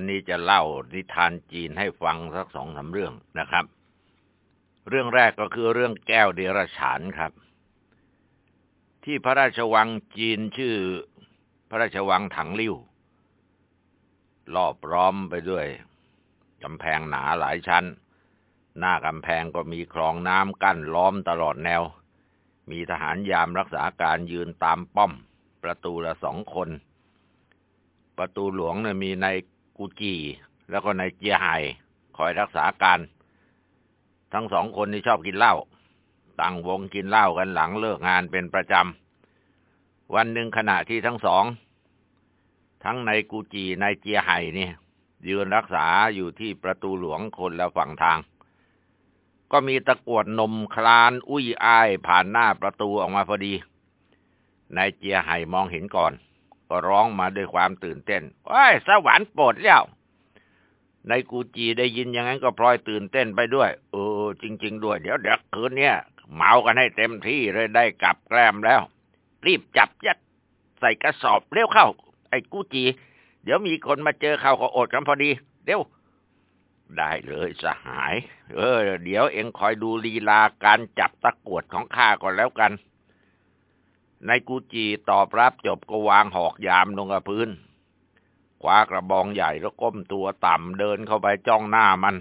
วันนี้จะเล่านิทานจีนให้ฟังสักสองสาเรื่องนะครับ เรื่องแรกก็คือเรื่องแก้วเดรัจฉานครับ ที่พระราชวังจีนชื่อ พระราชวังถังลิ่วรอบร้อมไปด้วยกำแพงหนาหลายชั้น หน้ากำแพงก็มีคลองน้ำกั้นล้อมตลอดแนว มีทหารยามรักษาการยืนตามป้อม ประตูละสองคน ประตูหลวงเนี่ยมีใน กุจีแล้วก็ในเจียไฮคอยรักษาการ ทั้งสองคนนี่ชอบกินเหล้าตั้งวงกินเหล้ากันหลังเลิกงานเป็นประจำ วันหนึ่งขณะที่ทั้งสอง ทั้งในกูจีในเจียไห่นี่ยืนรักษาอยู่ที่ประตูหลวงคนละฝั่งทาง ก็มีตะกวดนมคลานอุ้ยอ้ายผ่านหน้าประตูออกมาพอดี นายเจียไห่มองเห็นก่อน ก็ร้องมาด้วยความตื่นเต้นว้ายสวรรค์โปรดแล้วในกูจีได้ยินอย่างนั้นก็พลอยตื่นเต้นไปด้วย เออ จริง ๆ ด้วย เดี๋ยวเด็กคืนเนี้ยเมากันให้เต็มที่เลยได้กลับแกล้มแล้ว รีบจับยัดใส่กระสอบเร็วเข้า ไอ้กูจี เดี๋ยวมีคนมาเจอเข้าก็อดกันพอดีเร็วได้เลยสหาย เออ เดี๋ยวเองคอยดูลีลาการจับตะกวดของข้าก่อนแล้วกัน ในกูจีตอบรับจบก็วางหอกยามลงกับพื้นคว้ากระบองใหญ่แล้วก้มตัวต่ำเดินเข้าไปจ้องหน้ามัน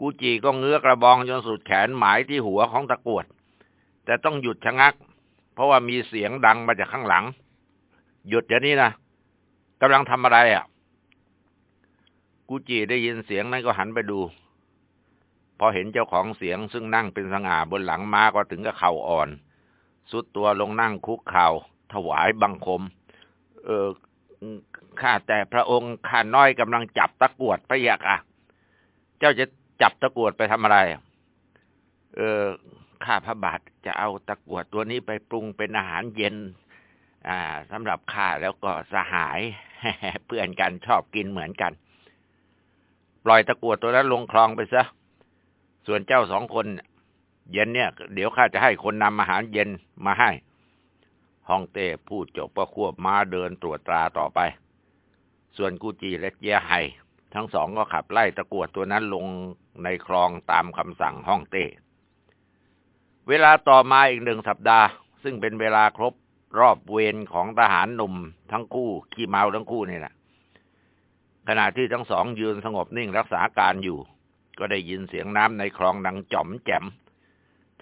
กูจีก็เงื้อกระบองจนสุดแขนหมายที่หัวของตะกวด แต่ต้องหยุดชะงัก เพราะว่ามีเสียงดังมาจากข้างหลัง หยุดอย่างนี้นะกำลังทำอะไรอะ กูจีได้ยินเสียงนั้นก็หันไปดู พอเห็นเจ้าของเสียงซึ่งนั่งเป็นสง่าบนหลังม้าก็ถึงกับเข่าอ่อน สุดตัวลงนั่งคุกเข่าถวายบังคม เออข้าแต่พระองค์ข้าน้อยกำลังจับตะกวดพระยาค่ะ เจ้าจะจับตะกวดไปทำอะไร เออข้าพระบาทจะเอาตะกวดตัวนี้ไปปรุงเป็นอาหารเย็น อ่าสำหรับข้าแล้วก็สหายเพื่อนกันชอบกินเหมือนกัน ปล่อยตะกวดตัวนั้นลงคลองไปซะ ส่วนเจ้าสองคน เย็นเนี่ย เดี๋ยวข้าจะให้คนนำอาหารเย็นมาให้ฮ่องเต้พูดจบก็ควบม้าเดินตรวจตราต่อไป ส่วนกูจีและเจียไฮทั้งสองก็ขับไล่ตะกวดตัวนั้นลงในคลองตามคำสั่งฮ่องเต้ เวลาต่อมาอีกหนึ่งสัปดาห์ ซึ่งเป็นเวลาครบรอบเวรของทหารหนุ่มทั้งคู่ ขี่เมาทั้งคู่นี่แหละขณะที่ทั้งสองยืนสงบนิ่งรักษาการอยู่ ก็ได้ยินเสียงน้ำในคลองดังจ่อมแจ่ม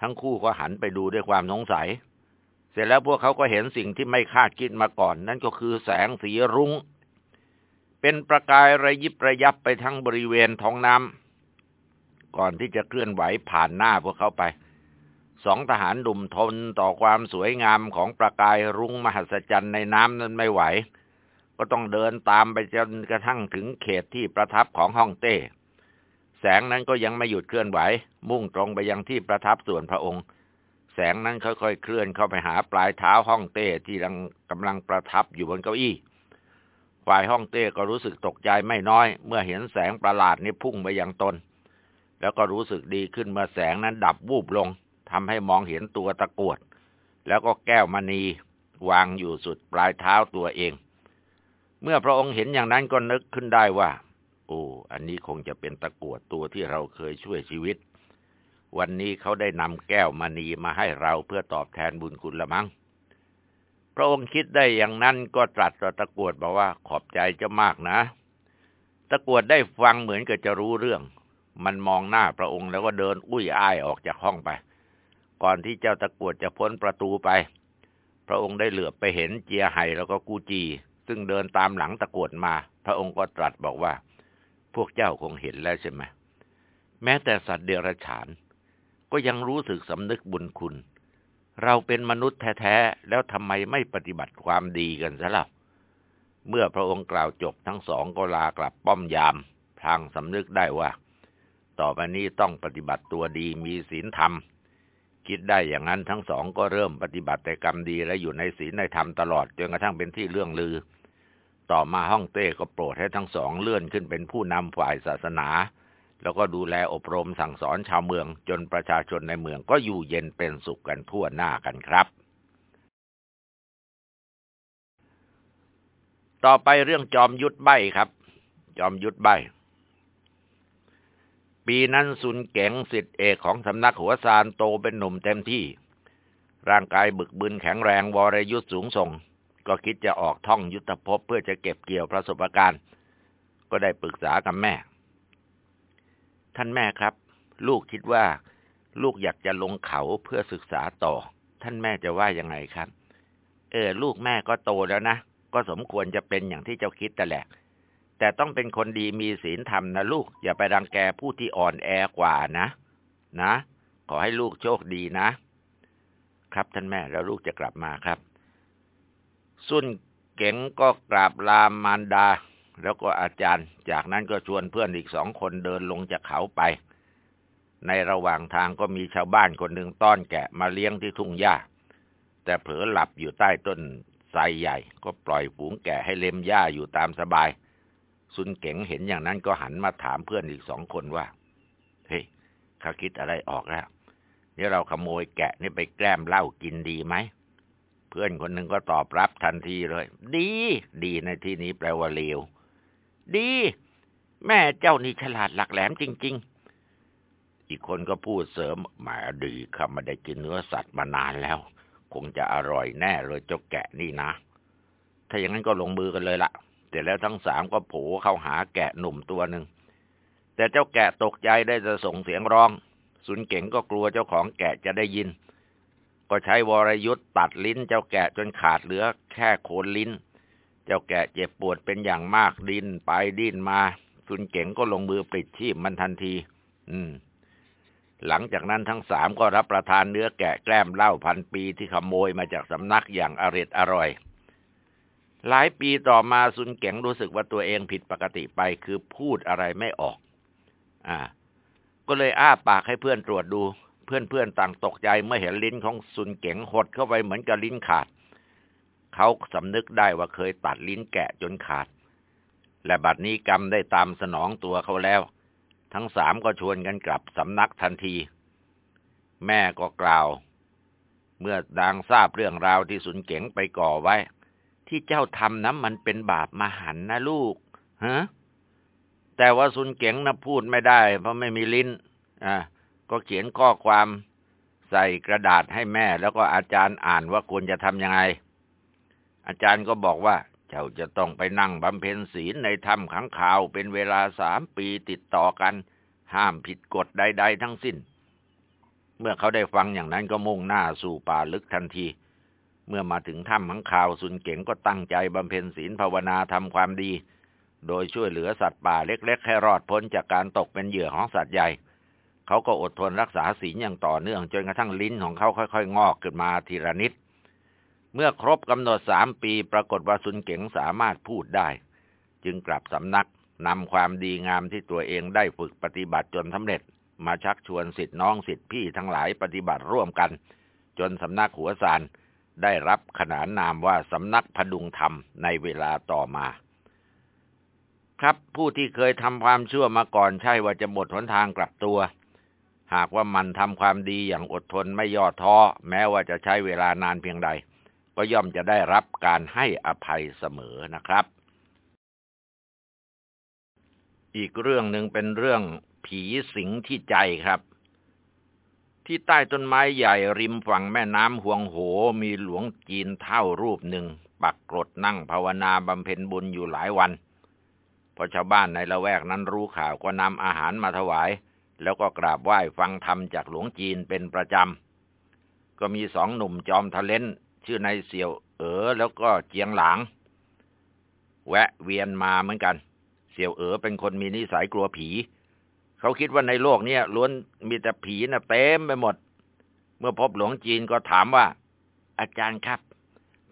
ทั้งคู่ก็หันไปดูด้วยความสงสัย เสร็จแล้วพวกเขาก็เห็นสิ่งที่ไม่คาดคิดมาก่อน นั่นก็คือแสงสีรุง้ง เป็นประกายระยิบระยับไปทั้งบริเวณท้องน้ำก่อนที่จะเคลื่อนไหวผ่านหน้าพวกเขาไปสองทหารดุมทนต่อความสวยงามของประกายรุ้งมหัศจรรย์ในน้ำนั้นไม่ไหว ก็ต้องเดินตามไปจนกระทั่งถึงเขตที่ประทับของฮ่องเต้ แสงนั้นก็ยังไม่หยุดเคลื่อนไหว มุ่งตรงไปยังที่ประทับส่วนพระองค์ แสงนั้นค่อยๆเคลื่อนเข้าไปหาปลายเท้าห้องเต้ที่กำลังประทับอยู่บนเก้าอี้ฝ่ายห้องเต้ก็รู้สึกตกใจไม่น้อย เมื่อเห็นแสงประหลาดนี้พุ่งไปยังตน แล้วก็รู้สึกดีขึ้นเมื่อแสงนั้นดับวูบลงทำให้มองเห็นตัวตะกวด แล้วก็แก้วมณีวางอยู่สุดปลายเท้าตัวเอง เมื่อพระองค์เห็นอย่างนั้นก็นึกขึ้นได้ว่า อ้ อันนี้คงจะเป็นตะกวดตัวที่เราเคยช่วยชีวิต วันนี้เขาได้นำแก้วมณีมาให้เราเพื่อตอบแทนบุญคุณละมั้ง พระองค์คิดได้อย่างนั้นก็ตรัสต่อตะกวดบอกว่าขอบใจเจ้ามากนะ ตะกวดได้ฟังเหมือนกับจะรู้เรื่อง มันมองหน้าพระองค์แล้วก็เดินอุ้ยอ้ายออกจากห้องไป ก่อนที่เจ้าตะกวดจะพ้นประตูไป พระองค์ได้เหลือบไปเห็นเจียไห่แล้วก็กูจีซึ่งเดินตามหลังตะกวดมา พระองค์ก็ตรัสบอกว่า พวกเจ้าคงเห็นแล้วใช่ไหมแม้แต่สัตว์เดรัจฉาน ก็ยังรู้สึกสำนึกบุญคุณ เราเป็นมนุษย์แท้ๆ แล้วทำไมไม่ปฏิบัติความดีกันซะล่ะเมื่อพระองค์กล่าวจบทั้งสองก็ลากลับป้อมยาม พลางสำนึกได้ว่า ต่อไปนี้ต้องปฏิบัติตัวดีมีศีลธรรม คิดได้อย่างนั้นทั้งสองก็เริ่มปฏิบัติแต่กรรมดีและอยู่ในศีลในธรรมตลอดจนกระทั่งเป็นที่เรื่องลือ ต่อมาห้องเต้ก็โปรดให้ทั้งสองเลื่อนขึ้นเป็นผู้นำฝ่ายศาสนา แล้วก็ดูแลอบรมสั่งสอนชาวเมืองจนประชาชนในเมืองก็อยู่เย็นเป็นสุขกันทั่วหน้ากันครับ ต่อไปเรื่องจอมยุทธใบครับ จอมยุทธใบปีนั้นสุนเก๋งสิทธิเอกของสำนักหัวซานโตเป็นหนุ่มเต็มที่ ร่างกายบึกบึนแข็งแรงวรยุทธสูงส่ง ก็คิดจะออกท่องยุทธภพเพื่อจะเก็บเกี่ยวประสบการณ์ ก็ได้ปรึกษากับแม่ ท่านแม่ครับ ลูกคิดว่าลูกอยากจะลงเขาเพื่อศึกษาต่อ ท่านแม่จะว่ายังไงครับ เออ ลูกแม่ก็โตแล้วนะ ก็สมควรจะเป็นอย่างที่เจ้าคิดแต่แหละ แต่ต้องเป็นคนดีมีศีลธรรมนะลูก อย่าไปรังแกผู้ที่อ่อนแอกว่านะ นะ ขอให้ลูกโชคดีนะ ครับท่านแม่แล้วลูกจะกลับมาครับ สุนเก๋งก็กราบลามมารดา แล้วก็อาจารย์ จากนั้นก็ชวนเพื่อนอีกสองคนเดินลงจากเขาไป ในระหว่างทางก็มีชาวบ้านคนหนึ่งต้อนแกะมาเลี้ยงที่ทุ่งหญ้า แต่เผลอหลับอยู่ใต้ต้นไทรใหญ่ ก็ปล่อยฝูงแกะให้เล็มหญ้าอยู่ตามสบายซุนเก๋งเห็นอย่างนั้นก็หันมาถามเพื่อนอีกสองคนว่า เฮ้ยข้าคิดอะไรออกแล้วนี่เราขโมยแกะนี่ไปแกล้มเหล้ากินดีไหม เพื่อนคนหนึ่งก็ตอบรับทันทีเลย ดี ดีในที่นี้แปลว่าเลวดี แม่เจ้านี่ฉลาดหลักแหลมจริง ๆ อีกคนก็พูดเสริมหมาดีข้าไม่ได้กินเนื้อสัตว์มานานแล้ว คงจะอร่อยแน่เลยเจ้าแกะนี่นะ ถ้าอย่างนั้นก็ลงมือกันเลยละแต่แล้วทั้งสามก็โผเข้าหาแกะหนุ่มตัวหนึ่งแต่เจ้าแกะตกใจได้จะส่งเสียงร้อง สุนเก่งก็กลัวเจ้าของแกะจะได้ยิน ก็ใช้วรยุทธ์ตัดลิ้นเจ้าแกะจนขาดเหลือแค่โคนลิ้น เจ้าแกะเจ็บปวดเป็นอย่างมากดิ้นไปดิ้นมาสุนเก่งก็ลงมือปลิดชีพมันทันที อืม หลังจากนั้นทั้งสามก็รับประทานเนื้อแกะแกล้มเหล้าพันปีที่ขโมยมาจากสำนักอย่างอร็ดอร่อย หลายปีต่อมาซุนเก๋งรู้สึกว่าตัวเองผิดปกติไปคือพูดอะไรไม่ออก อ่า ก็เลยอ้าปากให้เพื่อนตรวจดู เพื่อนๆต่างตกใจเมื่อเห็นลิ้นของซุนเก๋งหดเข้าไปเหมือนกับลิ้นขาด เขาสำนึกได้ว่าเคยตัดลิ้นแกะจนขาด และบัดนี้กรรมได้ตามสนองตัวเขาแล้ว ทั้งสามก็ชวนกันกลับสำนักทันที แม่ก็กล่าว เมื่อดางทราบเรื่องราวที่สุนเก๋งไปก่อไว้ ที่เจ้าทำนะมันเป็นบาปมหันนะลูกฮะแต่ว่าสุนเก๋งนะพูดไม่ได้ เพราะไม่มีลิ้น อ่า ก็เขียนข้อความใส่กระดาษให้แม่ แล้วก็อาจารย์อ่านว่าควรจะทำยังไง อาจารย์ก็บอกว่า เจ้าจะต้องไปนั่งบำเพ็ญศีลในถ้ำขังข่าวเป็นเวลาสามปีติดต่อกัน ห้ามผิดกฎใด ๆ ทั้งสิ้น เมื่อเขาได้ฟังอย่างนั้นก็มุ่งหน้าสู่ป่าลึกทันที เมื่อมาถึงถ้ำขังข่าวสุนเก่งก็ตั้งใจบำเพ็ญศีลภาวนาทำความดี โดยช่วยเหลือสัตว์ป่าเล็ก ๆ ให้รอดพ้นจากการตกเป็นเหยื่อของสัตว์ใหญ่ เขาก็อดทนรักษาศีลอย่างต่อเนื่อง จนกระทั่งลิ้นของเขาค่อย ๆ งอกขึ้นมาทีละนิด เมื่อครบกำหนดสามปีปรากฏว่าสุนเก๋งสามารถพูดได้ จึงกลับสำนักนำความดีงามที่ตัวเองได้ฝึกปฏิบัติจนสำเร็จ มาชักชวนสิทธิน้องสิทธิพี่ทั้งหลายปฏิบัติร่วมกัน จนสำนักหัวซานได้รับขนานนามว่าสำนักพดุงธรรมในเวลาต่อมา ครับผู้ที่เคยทำความชั่วมาก่อนใช่ว่าจะหมดหนทางกลับตัว หากว่ามันทำความดีอย่างอดทนไม่ย่อท้อแม้ว่าจะใช้เวลานานเพียงใด ก็ย่อมจะได้รับการให้อภัยเสมอนะครับ อีกเรื่องหนึ่งเป็นเรื่องผีสิงที่ใจครับ ที่ใต้ต้นไม้ใหญ่ริมฝั่งแม่น้ำห่วงโหมีหลวงจีนเท่ารูปหนึ่ง ปักกรดนั่งภาวนาบำเพ็ญบุญอยู่หลายวันพอชาวบ้านในละแวกนั้นรู้ข่าวก็นำอาหารมาถวาย แล้วก็กราบไหว้ฟังธรรมจากหลวงจีนเป็นประจำ ก็มีสองหนุ่มจอมทะเลนชื่อนายเสี่ยวเอ๋อแล้วก็เจียงหลาง แวะเวียนมาเหมือนกัน เสี่ยวเอ๋อเป็นคนมีนิสัยกลัวผี เขาคิดว่าในโลกนี้ล้วนมีแต่ผีนะเต็มไปหมด เมื่อพบหลวงจีนก็ถามว่า อาจารย์ครับ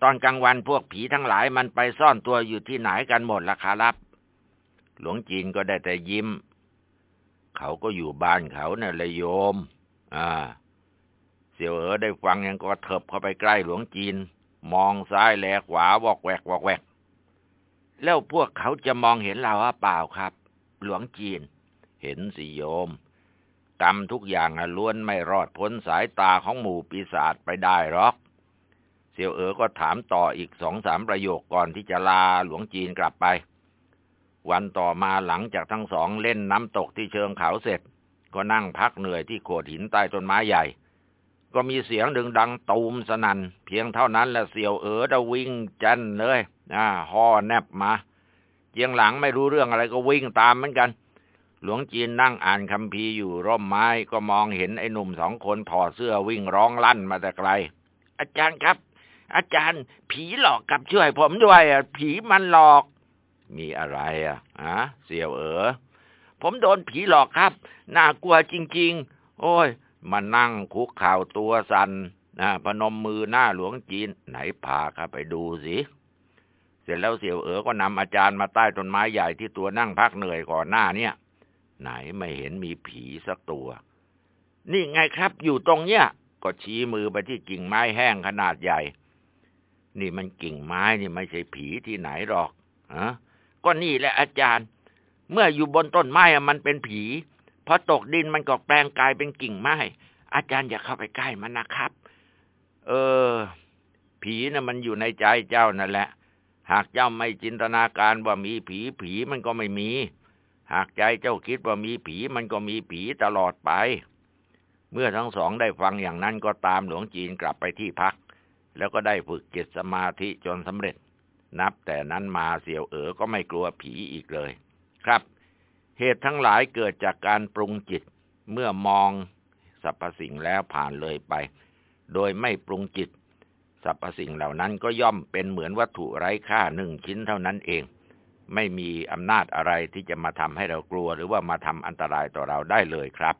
ตอนกลางวันพวกผีทั้งหลายมันไปซ่อนตัวอยู่ที่ไหนกันหมดล่ะครับหลวงจีนก็ได้แต่ยิ้ม เขาก็อยู่บ้านเขาเนี่ยเลยโยม อ่า เสี่ยวเอ๋อได้ฟังยังก็เถิบเข้าไปใกล้หลวงจีน มองซ้ายแลขวาวอกแวกวอกแวก แล้วพวกเขาจะมองเห็นเราหรือเปล่าครับ หลวงจีน เห็นสิโยม กรรมทุกอย่างล้วนไม่รอดพ้นสายตาของหมู่ปีศาจไปได้หรอก เสี่ยวเอ๋อก็ถามต่ออีกสองสามประโยคก่อนที่จะลาหลวงจีนกลับไป วันต่อมาหลังจากทั้งสองเล่นน้ำตกที่เชิงเขาเสร็จ ก็นั่งพักเหนื่อยที่โขดหินใต้ต้นไม้ใหญ่ ก็มีเสียงดึงดังตูมสนัน่นเพียงเท่านั้นแหละเสี่ยวเอ๋อดวิ่งจันเลยอ่าห่อแนบมา เจียงหลังไม่รู้เรื่องอะไรก็วิ่งตามเหมือนกัน หลวงจีนนั่งอ่านคำพีอยู่ร่มไม้ก็มองเห็นไอ้หนุ่มสองคนถอดเสื้อวิ่งร้องลั่นมาแต่ไกล อาจารย์ครับ อาจารย์ผีหลอกกับช่วยผมด้วยผีมันหลอก มีอะไรอะอะเสี่ยวเอ๋อผมโดนผีหลอกครับ น่ากลัวจริง ๆ โอ้ย มานั่งคุกข่าวตัวสันนะพนมมือหน้าหลวงจีน ไหนพาข้าไปดูสิเสร็จแล้วเสี่ยวเอ๋อก็นำอาจารย์มาใต้ต้นไม้ใหญ่ที่ตัวนั่งพักเหนื่อยก่อนหน้าเนี่ย ไหนไม่เห็นมีผีสักตัว นี่ไงครับ อยู่ตรงเนี้ยก็ชี้มือไปที่กิ่งไม้แห้งขนาดใหญ่ นี่มันกิ่งไม้นี่ไม่ใช่ผีที่ไหนหรอกฮะ ก็นี่แหละอาจารย์ เมื่ออยู่บนต้นไม้มันเป็นผีพอตกดินมันก็แปลงกายเป็นกิ่งไม้อาจารย์อย่าเข้าไปใกล้มันนะครับ เออ ผีนะ่ะมันอยู่ในใจเจ้านั่นแหละ หากเจ้าไม่จินตนาการว่ามีผีผีมันก็ไม่มี หากใจเจ้าคิดว่ามีผีมันก็มีผีตลอดไป เมื่อทั้งสองได้ฟังอย่างนั้นก็ตามหลวงจีนกลับไปที่พัก แล้วก็ได้ฝึกจิตสมาธิจนสำเร็จ นับแต่นั้นมาเสี่ยวเอ๋อก็ไม่กลัวผีอีกเลย ครับ เหตุทั้งหลายเกิดจากการปรุงจิตเมื่อมองสรรพสิ่งแล้วผ่านเลยไป โดยไม่ปรุงจิตสรรพสิ่งเหล่านั้นก็ย่อมเป็นเหมือนวัตถุไร้ค่าหนึ่งชิ้นเท่านั้นเอง ไม่มีอำนาจอะไรที่จะมาทำให้เรากลัว หรือว่ามาทำอันตรายต่อเราได้เลยครับ